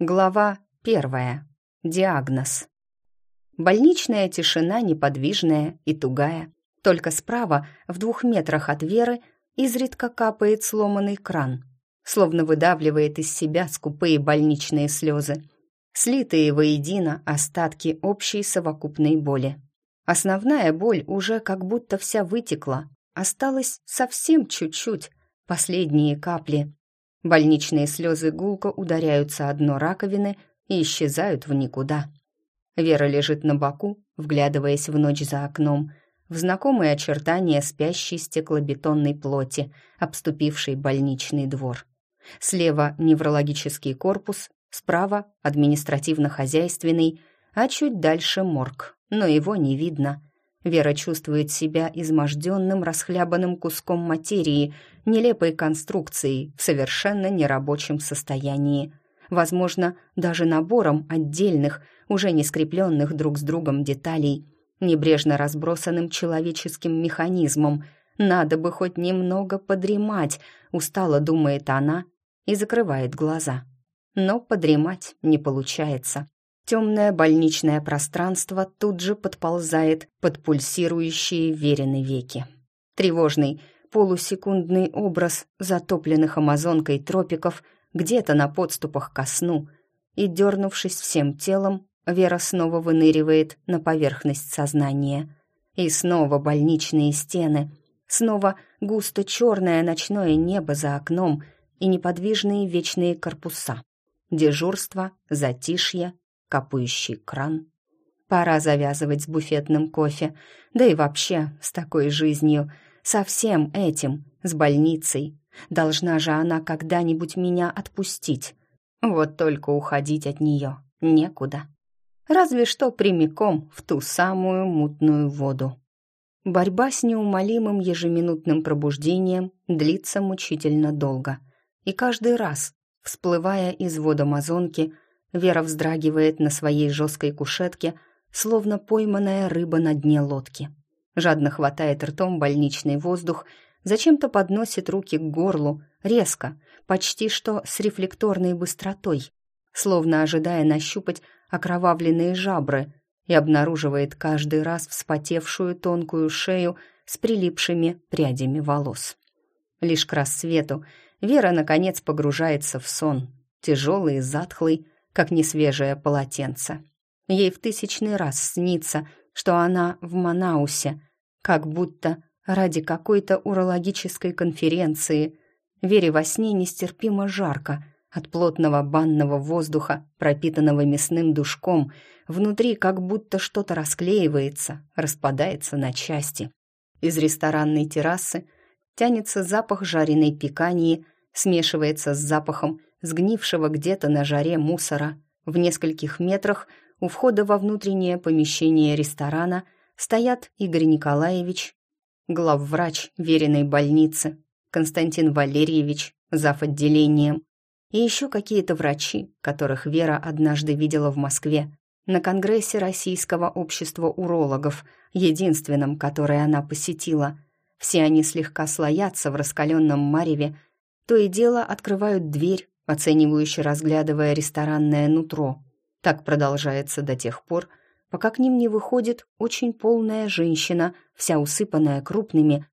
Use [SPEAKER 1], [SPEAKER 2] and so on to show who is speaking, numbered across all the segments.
[SPEAKER 1] Глава первая. Диагноз. Больничная тишина неподвижная и тугая. Только справа, в двух метрах от Веры, изредка капает сломанный кран, словно выдавливает из себя скупые больничные слезы, слитые воедино остатки общей совокупной боли. Основная боль уже как будто вся вытекла, осталось совсем чуть-чуть, последние капли. Больничные слезы гулко ударяются о дно раковины и исчезают в никуда. Вера лежит на боку, вглядываясь в ночь за окном, в знакомые очертания спящей стеклобетонной плоти, обступившей больничный двор. Слева неврологический корпус, справа административно-хозяйственный, а чуть дальше морг, но его не видно. Вера чувствует себя изможденным, расхлябанным куском материи, нелепой конструкцией в совершенно нерабочем состоянии. Возможно, даже набором отдельных, уже не скрепленных друг с другом деталей, небрежно разбросанным человеческим механизмом. Надо бы хоть немного подремать, устало думает она и закрывает глаза. Но подремать не получается. Темное больничное пространство тут же подползает под пульсирующие верены веки. Тревожный, полусекундный образ затопленных амазонкой тропиков где-то на подступах ко сну, и, дернувшись всем телом, Вера снова выныривает на поверхность сознания. И снова больничные стены, снова густо черное ночное небо за окном и неподвижные вечные корпуса. Дежурство, затишье, капающий кран. Пора завязывать с буфетным кофе, да и вообще с такой жизнью, со всем этим, с больницей. Должна же она когда-нибудь меня отпустить. Вот только уходить от нее некуда. Разве что прямиком в ту самую мутную воду. Борьба с неумолимым ежеминутным пробуждением длится мучительно долго. И каждый раз, всплывая из вода Амазонки, Вера вздрагивает на своей жесткой кушетке, словно пойманная рыба на дне лодки. Жадно хватает ртом больничный воздух, зачем-то подносит руки к горлу, резко, почти что с рефлекторной быстротой, словно ожидая нащупать окровавленные жабры, и обнаруживает каждый раз вспотевшую тонкую шею с прилипшими прядями волос. Лишь к рассвету Вера, наконец, погружается в сон, тяжелый и затхлый, как несвежее полотенце. Ей в тысячный раз снится, что она в Манаусе, как будто ради какой-то урологической конференции. Вере во сне нестерпимо жарко от плотного банного воздуха, пропитанного мясным душком. Внутри как будто что-то расклеивается, распадается на части. Из ресторанной террасы тянется запах жареной пиканьи, смешивается с запахом сгнившего где-то на жаре мусора. В нескольких метрах у входа во внутреннее помещение ресторана стоят Игорь Николаевич, главврач веренной больницы, Константин Валерьевич, зав. отделением, и еще какие-то врачи, которых Вера однажды видела в Москве на Конгрессе Российского общества урологов, единственном, которое она посетила. Все они слегка слоятся в раскаленном мареве, то и дело открывают дверь, оценивающе разглядывая ресторанное нутро. Так продолжается до тех пор, пока к ним не выходит очень полная женщина, вся усыпанная крупными,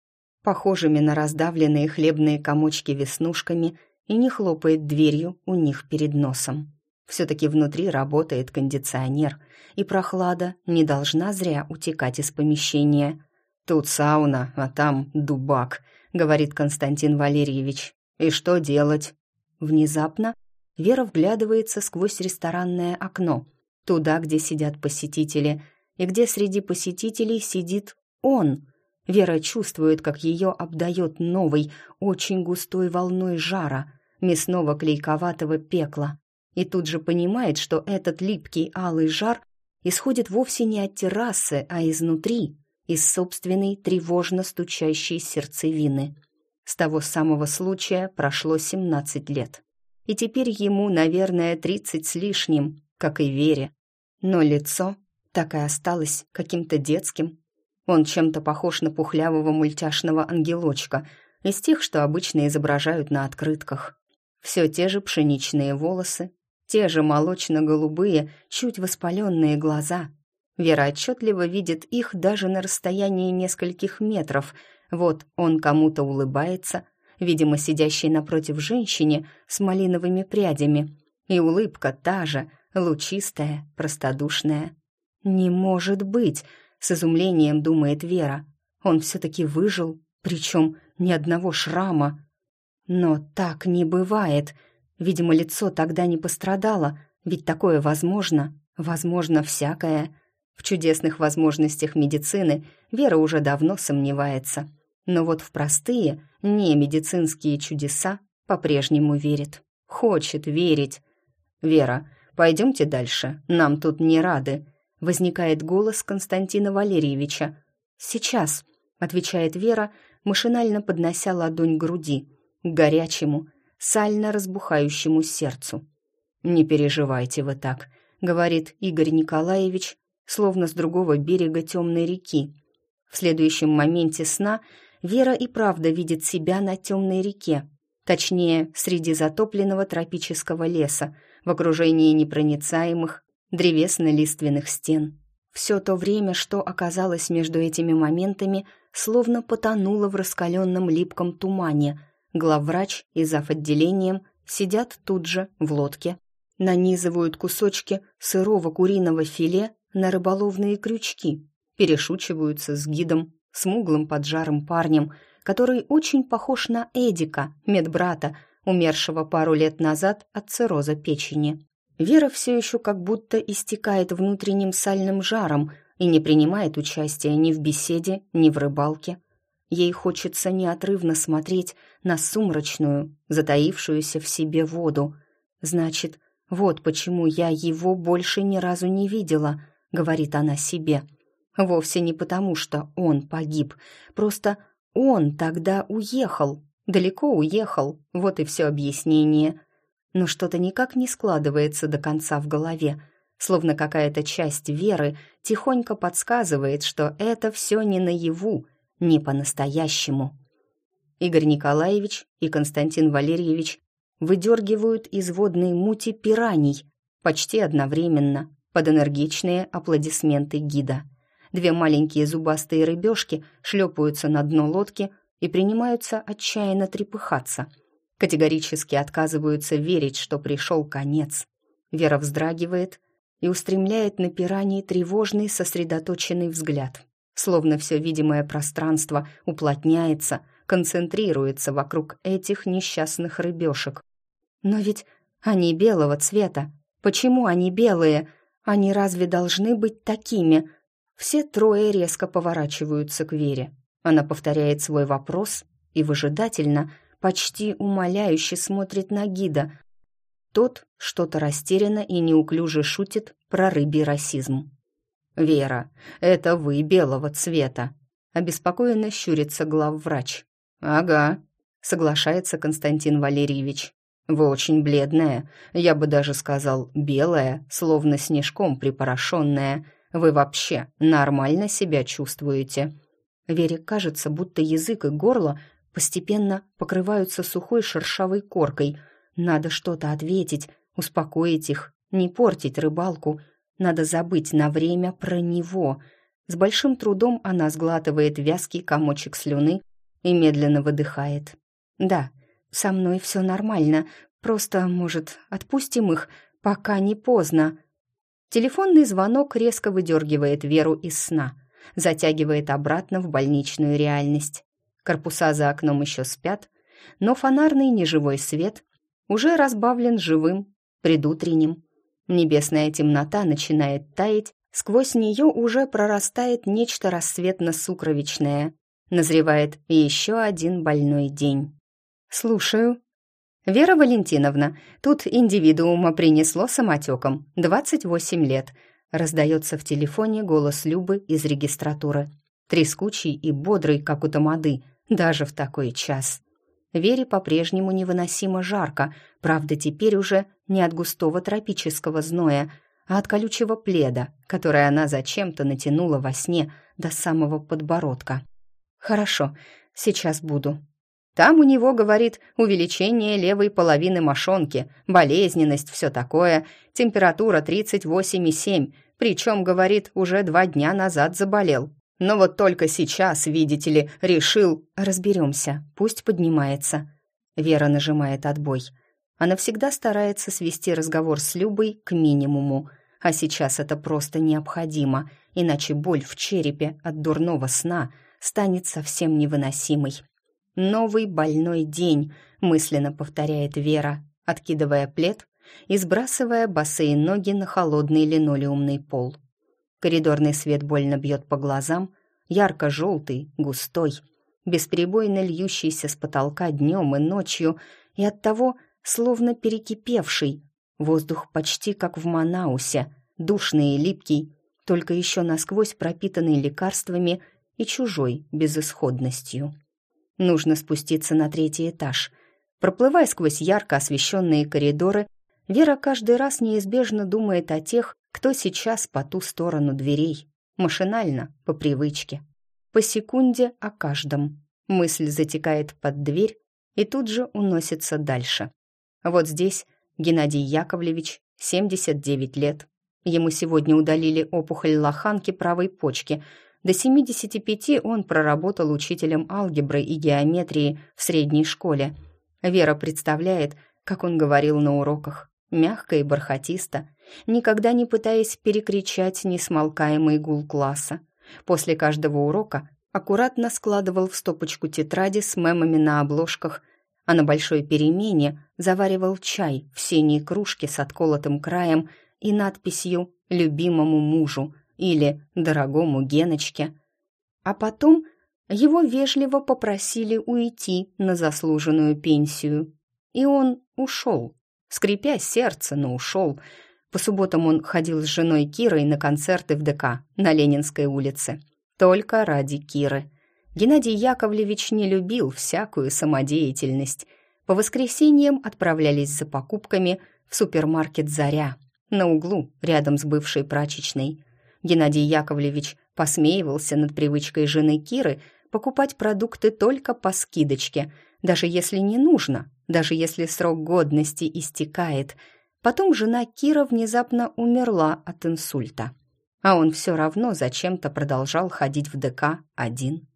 [SPEAKER 1] похожими на раздавленные хлебные комочки веснушками, и не хлопает дверью у них перед носом. Все-таки внутри работает кондиционер, и прохлада не должна зря утекать из помещения. «Тут сауна, а там дубак», — говорит Константин Валерьевич. «И что делать?» Внезапно Вера вглядывается сквозь ресторанное окно, туда, где сидят посетители, и где среди посетителей сидит он. Вера чувствует, как ее обдает новой, очень густой волной жара, мясного клейковатого пекла, и тут же понимает, что этот липкий алый жар исходит вовсе не от террасы, а изнутри, из собственной тревожно стучащей сердцевины. С того самого случая прошло 17 лет. И теперь ему, наверное, 30 с лишним, как и Вере. Но лицо так и осталось каким-то детским. Он чем-то похож на пухлявого мультяшного ангелочка из тех, что обычно изображают на открытках. Все те же пшеничные волосы, те же молочно-голубые, чуть воспаленные глаза. Вера отчетливо видит их даже на расстоянии нескольких метров. Вот он кому-то улыбается, видимо, сидящей напротив женщине с малиновыми прядями. И улыбка та же, лучистая, простодушная. «Не может быть!» — с изумлением думает Вера. «Он все-таки выжил, причем ни одного шрама». Но так не бывает. Видимо, лицо тогда не пострадало, ведь такое возможно, возможно всякое. В чудесных возможностях медицины Вера уже давно сомневается. Но вот в простые, не медицинские чудеса по-прежнему верит. Хочет верить. «Вера, пойдемте дальше, нам тут не рады», — возникает голос Константина Валерьевича. «Сейчас», — отвечает Вера, машинально поднося ладонь к груди, к горячему, сально разбухающему сердцу. «Не переживайте вы так», — говорит Игорь Николаевич, словно с другого берега темной реки. В следующем моменте сна Вера и правда видит себя на темной реке, точнее, среди затопленного тропического леса, в окружении непроницаемых древесно-лиственных стен. Все то время, что оказалось между этими моментами, словно потонуло в раскаленном липком тумане. Главврач и зав. отделением сидят тут же, в лодке, нанизывают кусочки сырого куриного филе на рыболовные крючки, перешучиваются с гидом, смуглым поджарым парнем, который очень похож на Эдика, медбрата, умершего пару лет назад от цирроза печени. Вера все еще как будто истекает внутренним сальным жаром и не принимает участия ни в беседе, ни в рыбалке. Ей хочется неотрывно смотреть на сумрачную, затаившуюся в себе воду. Значит, вот почему я его больше ни разу не видела —— говорит она себе. Вовсе не потому, что он погиб, просто он тогда уехал, далеко уехал, вот и все объяснение. Но что-то никак не складывается до конца в голове, словно какая-то часть веры тихонько подсказывает, что это все не наяву, не по-настоящему. Игорь Николаевич и Константин Валерьевич выдергивают из водной мути пираний почти одновременно, под энергичные аплодисменты гида. Две маленькие зубастые рыбешки шлепаются на дно лодки и принимаются отчаянно трепыхаться. Категорически отказываются верить, что пришел конец. Вера вздрагивает и устремляет на пираньи тревожный сосредоточенный взгляд. Словно все видимое пространство уплотняется, концентрируется вокруг этих несчастных рыбешек. Но ведь они белого цвета. Почему они белые? Они разве должны быть такими? Все трое резко поворачиваются к Вере. Она повторяет свой вопрос и выжидательно, почти умоляюще смотрит на гида. Тот что-то растерянно и неуклюже шутит про рыбий расизм. «Вера, это вы белого цвета», — обеспокоенно щурится главврач. «Ага», — соглашается Константин Валерьевич. Вы очень бледная, я бы даже сказал белая, словно снежком припорошенная. Вы вообще нормально себя чувствуете?» Вере кажется, будто язык и горло постепенно покрываются сухой шершавой коркой. Надо что-то ответить, успокоить их, не портить рыбалку. Надо забыть на время про него. С большим трудом она сглатывает вязкий комочек слюны и медленно выдыхает. «Да, со мной все нормально, просто, может, отпустим их, пока не поздно». Телефонный звонок резко выдергивает Веру из сна, затягивает обратно в больничную реальность. Корпуса за окном еще спят, но фонарный неживой свет уже разбавлен живым, предутренним. Небесная темнота начинает таять, сквозь нее уже прорастает нечто рассветно-сукровичное. Назревает еще один больной день. «Слушаю». «Вера Валентиновна, тут индивидуума принесло самотеком. 28 лет», — раздается в телефоне голос Любы из регистратуры. Трескучий и бодрый, как у тамады, даже в такой час. Вере по-прежнему невыносимо жарко, правда, теперь уже не от густого тропического зноя, а от колючего пледа, который она зачем-то натянула во сне до самого подбородка. «Хорошо, сейчас буду», Там у него, говорит, увеличение левой половины мошонки, болезненность, все такое, температура 38,7, причем, говорит, уже два дня назад заболел. Но вот только сейчас, видите ли, решил... Разберемся, пусть поднимается. Вера нажимает отбой. Она всегда старается свести разговор с Любой к минимуму, а сейчас это просто необходимо, иначе боль в черепе от дурного сна станет совсем невыносимой. «Новый больной день», — мысленно повторяет Вера, откидывая плед и сбрасывая босые ноги на холодный линолеумный пол. Коридорный свет больно бьет по глазам, ярко-желтый, густой, бесперебойно льющийся с потолка днем и ночью, и оттого словно перекипевший. Воздух почти как в Манаусе, душный и липкий, только еще насквозь пропитанный лекарствами и чужой безысходностью. Нужно спуститься на третий этаж. Проплывая сквозь ярко освещенные коридоры, Вера каждый раз неизбежно думает о тех, кто сейчас по ту сторону дверей. Машинально, по привычке. По секунде о каждом. Мысль затекает под дверь и тут же уносится дальше. Вот здесь Геннадий Яковлевич, 79 лет. Ему сегодня удалили опухоль лоханки правой почки. До 75 он проработал учителем алгебры и геометрии в средней школе. Вера представляет, как он говорил на уроках мягко и бархатисто, никогда не пытаясь перекричать несмолкаемый гул класса. После каждого урока аккуратно складывал в стопочку тетради с мемами на обложках, а на большой перемене заваривал чай в синей кружке с отколотым краем и надписью «Любимому мужу» или «Дорогому Геночке». А потом его вежливо попросили уйти на заслуженную пенсию. И он ушел скрипя сердце, но ушел. По субботам он ходил с женой Кирой на концерты в ДК на Ленинской улице. Только ради Киры. Геннадий Яковлевич не любил всякую самодеятельность. По воскресеньям отправлялись за покупками в супермаркет «Заря» на углу, рядом с бывшей прачечной. Геннадий Яковлевич посмеивался над привычкой жены Киры покупать продукты только по скидочке, даже если не нужно, даже если срок годности истекает. Потом жена Кира внезапно умерла от инсульта. А он все равно зачем-то продолжал ходить в ДК один.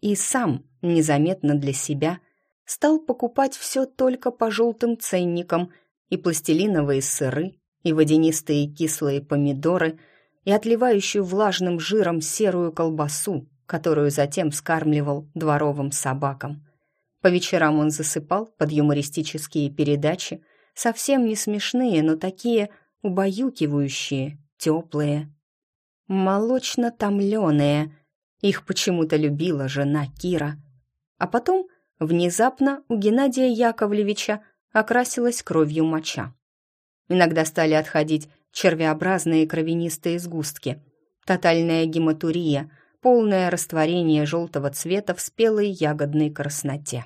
[SPEAKER 1] И сам, незаметно для себя, стал покупать все только по желтым ценникам и пластилиновые сыры, и водянистые кислые помидоры, и отливающую влажным жиром серую колбасу, которую затем скармливал дворовым собакам. По вечерам он засыпал под юмористические передачи, совсем не смешные, но такие убаюкивающие, теплые. Молочно-томленые. Их почему-то любила жена Кира. А потом внезапно у Геннадия Яковлевича окрасилась кровью моча. Иногда стали отходить червеобразные кровянистые сгустки. Тотальная гематурия, полное растворение желтого цвета в спелой ягодной красноте.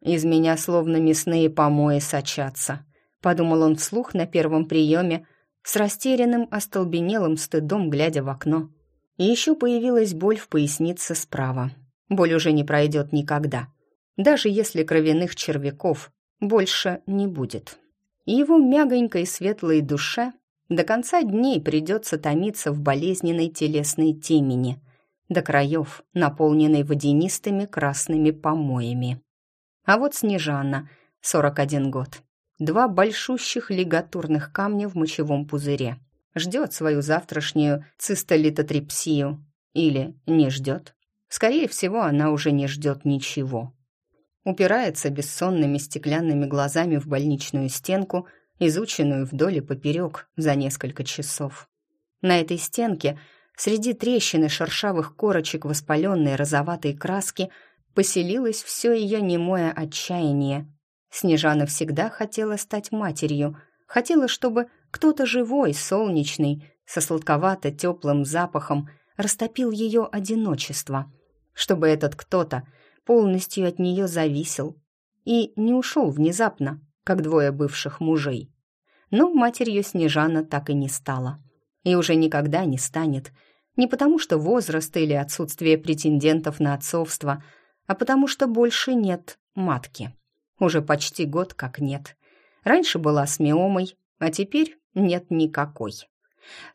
[SPEAKER 1] Из меня словно мясные помои сочатся, подумал он вслух на первом приеме, с растерянным, остолбенелым стыдом, глядя в окно. И еще появилась боль в пояснице справа. Боль уже не пройдет никогда, даже если кровяных червяков больше не будет. И его мягонькой светлой душе до конца дней придется томиться в болезненной телесной темени, до краев, наполненной водянистыми красными помоями. А вот Снежана, 41 год. Два большущих лигатурных камня в мочевом пузыре. Ждет свою завтрашнюю цистолитотрипсию. Или не ждет. Скорее всего, она уже не ждет ничего. Упирается бессонными стеклянными глазами в больничную стенку, изученную вдоль и поперек за несколько часов. На этой стенке, среди трещин и шершавых корочек воспаленной розоватой краски, поселилось все ее немое отчаяние. Снежана всегда хотела стать матерью, хотела, чтобы кто-то живой, солнечный, со сладковато-теплым запахом растопил ее одиночество, чтобы этот кто-то полностью от нее зависел и не ушел внезапно, как двое бывших мужей. Но матерью Снежана так и не стала. И уже никогда не станет. Не потому что возраст или отсутствие претендентов на отцовство – а потому что больше нет матки. Уже почти год как нет. Раньше была с миомой, а теперь нет никакой.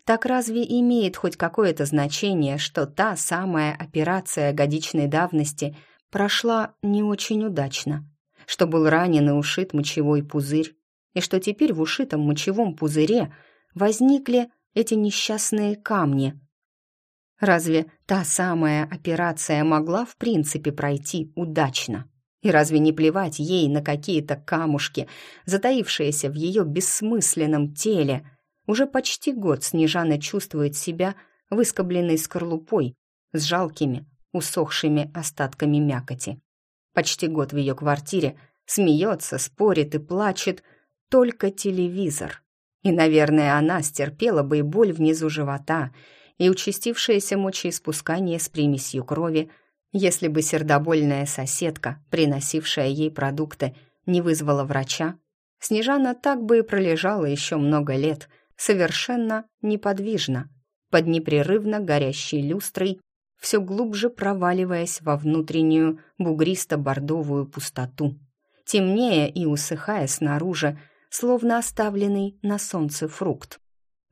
[SPEAKER 1] Так разве имеет хоть какое-то значение, что та самая операция годичной давности прошла не очень удачно, что был ранен и ушит мочевой пузырь, и что теперь в ушитом мочевом пузыре возникли эти несчастные камни? Разве та самая операция могла в принципе пройти удачно? И разве не плевать ей на какие-то камушки, затаившиеся в ее бессмысленном теле – уже почти год Снежана чувствует себя выскобленной скорлупой с жалкими, усохшими остатками мякоти. Почти год в ее квартире смеется, спорит и плачет только телевизор. И, наверное, она стерпела бы и боль внизу живота, и участившееся мочеиспускание с примесью крови, если бы сердобольная соседка, приносившая ей продукты, не вызвала врача. Снежана так бы и пролежала еще много лет – совершенно неподвижно, под непрерывно горящей люстрой, все глубже проваливаясь во внутреннюю бугристо-бордовую пустоту, темнее и усыхая снаружи, словно оставленный на солнце фрукт.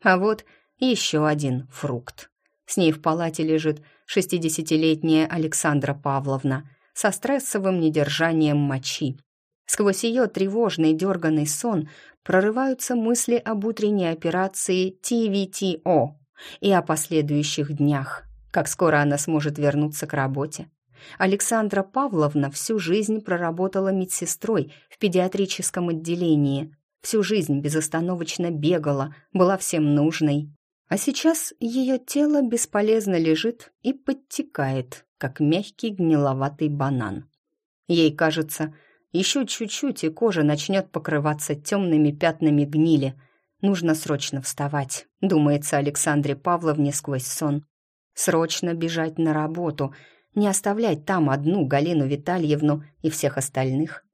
[SPEAKER 1] А вот еще один фрукт. С ней в палате лежит шестидесятилетняя Александра Павловна со стрессовым недержанием мочи. Сквозь ее тревожный дерганный сон прорываются мысли об утренней операции ТВТО и о последующих днях, как скоро она сможет вернуться к работе. Александра Павловна всю жизнь проработала медсестрой в педиатрическом отделении, всю жизнь безостановочно бегала, была всем нужной. А сейчас ее тело бесполезно лежит и подтекает, как мягкий гниловатый банан. Ей кажется, еще чуть-чуть, и кожа начнет покрываться темными пятнами гнили. Нужно срочно вставать, думается Александре Павловне сквозь сон. Срочно бежать на работу, не оставлять там одну Галину Витальевну и всех остальных.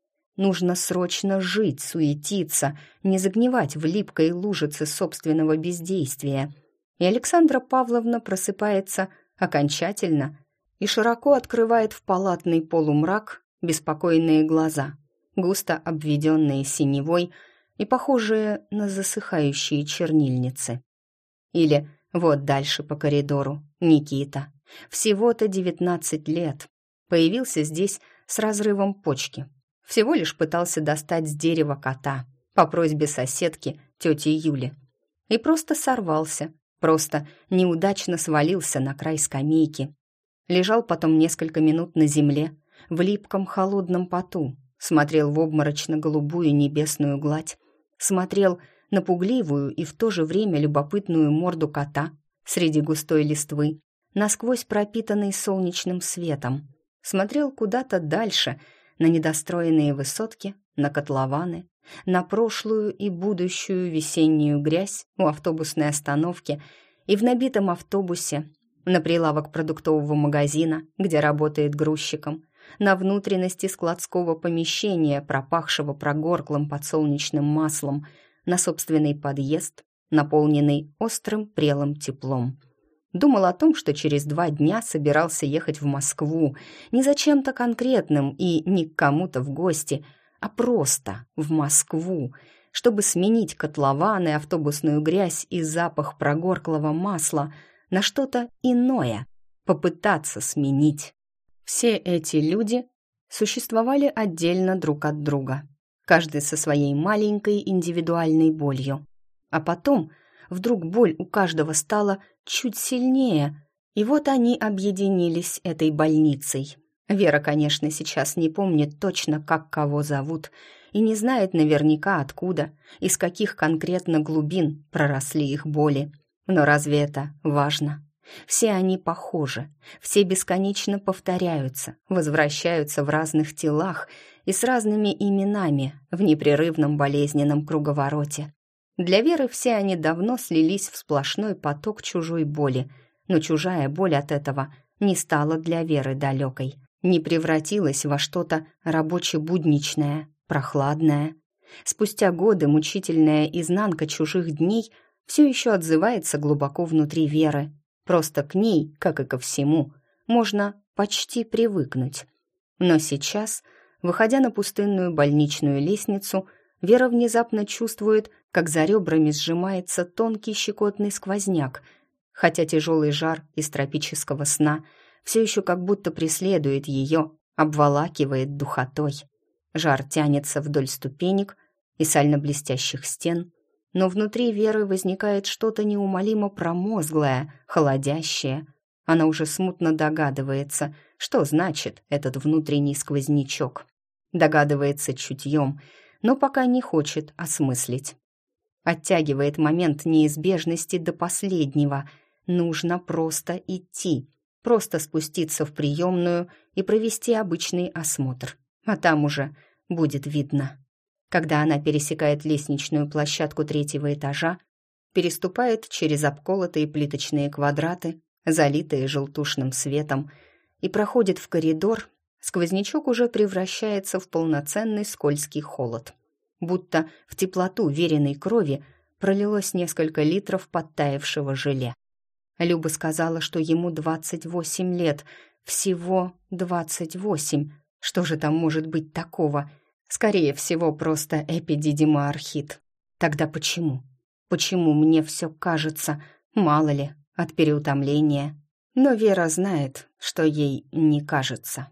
[SPEAKER 1] Нужно срочно жить, суетиться, не загнивать в липкой лужице собственного бездействия. И Александра Павловна просыпается окончательно и широко открывает в палатный полумрак беспокойные глаза, густо обведенные синевой и похожие на засыхающие чернильницы. Или вот дальше по коридору Никита, всего-то девятнадцать лет, появился здесь с разрывом почки. Всего лишь пытался достать с дерева кота по просьбе соседки тети Юли. И просто сорвался, просто неудачно свалился на край скамейки. Лежал потом несколько минут на земле, в липком холодном поту, смотрел в обморочно-голубую небесную гладь, смотрел на пугливую и в то же время любопытную морду кота среди густой листвы, насквозь пропитанный солнечным светом, смотрел куда-то дальше, на недостроенные высотки, на котлованы, на прошлую и будущую весеннюю грязь у автобусной остановки и в набитом автобусе, на прилавок продуктового магазина, где работает грузчиком, на внутренности складского помещения, пропахшего прогорклым подсолнечным маслом, на собственный подъезд, наполненный острым прелым теплом. Думал о том, что через два дня собирался ехать в Москву, не за чем-то конкретным и не к кому-то в гости, а просто в Москву, чтобы сменить котлованы, автобусную грязь и запах прогорклого масла на что-то иное, попытаться сменить. Все эти люди существовали отдельно друг от друга, каждый со своей маленькой индивидуальной болью. А потом вдруг боль у каждого стала чуть сильнее, и вот они объединились этой больницей. Вера, конечно, сейчас не помнит точно, как кого зовут, и не знает наверняка откуда, из каких конкретно глубин проросли их боли. Но разве это важно? Все они похожи, все бесконечно повторяются, возвращаются в разных телах и с разными именами в непрерывном болезненном круговороте. Для Веры все они давно слились в сплошной поток чужой боли, но чужая боль от этого не стала для Веры далекой, не превратилась во что-то рабоче-будничное, прохладное. Спустя годы мучительная изнанка чужих дней все еще отзывается глубоко внутри Веры, Просто к ней, как и ко всему, можно почти привыкнуть. Но сейчас Выходя на пустынную больничную лестницу, Вера внезапно чувствует, как за ребрами сжимается тонкий щекотный сквозняк, хотя тяжелый жар из тропического сна все еще как будто преследует ее, обволакивает духотой. Жар тянется вдоль ступенек и сально-блестящих стен, но внутри Веры возникает что-то неумолимо промозглое, холодящее. Она уже смутно догадывается, что значит этот внутренний сквознячок. Догадывается чутьем, но пока не хочет осмыслить. Оттягивает момент неизбежности до последнего. Нужно просто идти, просто спуститься в приемную и провести обычный осмотр. А там уже будет видно. Когда она пересекает лестничную площадку третьего этажа, переступает через обколотые плиточные квадраты, залитые желтушным светом, и проходит в коридор, сквознячок уже превращается в полноценный скользкий холод. Будто в теплоту веренной крови пролилось несколько литров подтаявшего желе. Люба сказала, что ему 28 лет, всего 28. Что же там может быть такого? Скорее всего, просто эпидидимоархит. Тогда почему? Почему мне все кажется, мало ли, от переутомления? Но Вера знает, что ей не кажется.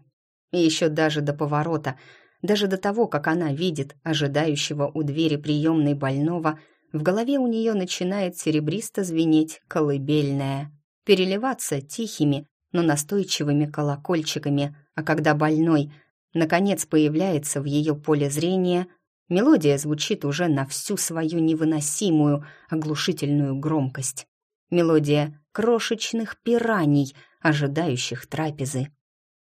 [SPEAKER 1] И еще даже до поворота, даже до того, как она видит ожидающего у двери приемной больного, в голове у нее начинает серебристо звенеть колыбельная, переливаться тихими, но настойчивыми колокольчиками, а когда больной наконец появляется в ее поле зрения, мелодия звучит уже на всю свою невыносимую, оглушительную громкость. Мелодия крошечных пираний, ожидающих трапезы.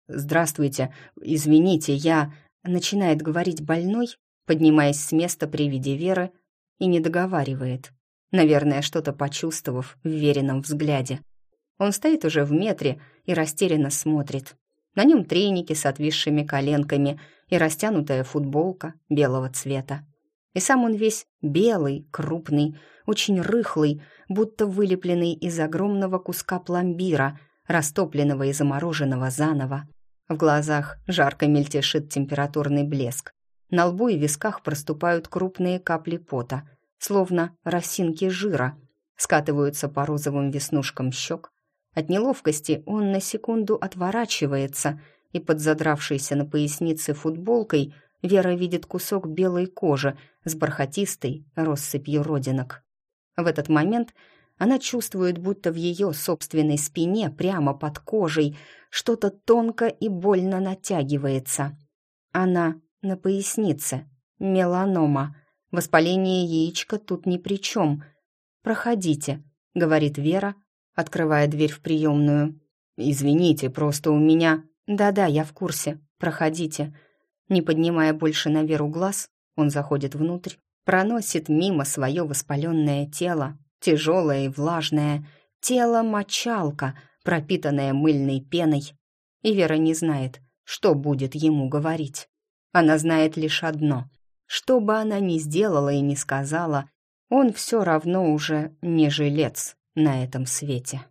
[SPEAKER 1] «Здравствуйте, извините, я...» начинает говорить больной, поднимаясь с места при виде Веры, и не договаривает. Наверное, что-то почувствовав в веренном взгляде. Он стоит уже в метре и растерянно смотрит. На нем треники с отвисшими коленками и растянутая футболка белого цвета. И сам он весь белый, крупный, очень рыхлый, будто вылепленный из огромного куска пломбира, растопленного и замороженного заново. В глазах жарко мельтешит температурный блеск. На лбу и висках проступают крупные капли пота, словно росинки жира, скатываются по розовым веснушкам щек, от неловкости он на секунду отворачивается, и под задравшейся на пояснице футболкой Вера видит кусок белой кожи с бархатистой россыпью родинок. В этот момент она чувствует, будто в ее собственной спине, прямо под кожей, что-то тонко и больно натягивается. Она на пояснице. Меланома. Воспаление яичка тут ни при чем. «Проходите», — говорит Вера, открывая дверь в приемную. «Извините, просто у меня...» «Да-да, я в курсе. Проходите». Не поднимая больше на Веру глаз, он заходит внутрь, проносит мимо свое воспаленное тело, тяжелое и влажное, тело-мочалка, пропитанное мыльной пеной. И Вера не знает, что будет ему говорить. Она знает лишь одно. Что бы она ни сделала и ни сказала, он все равно уже не жилец на этом свете.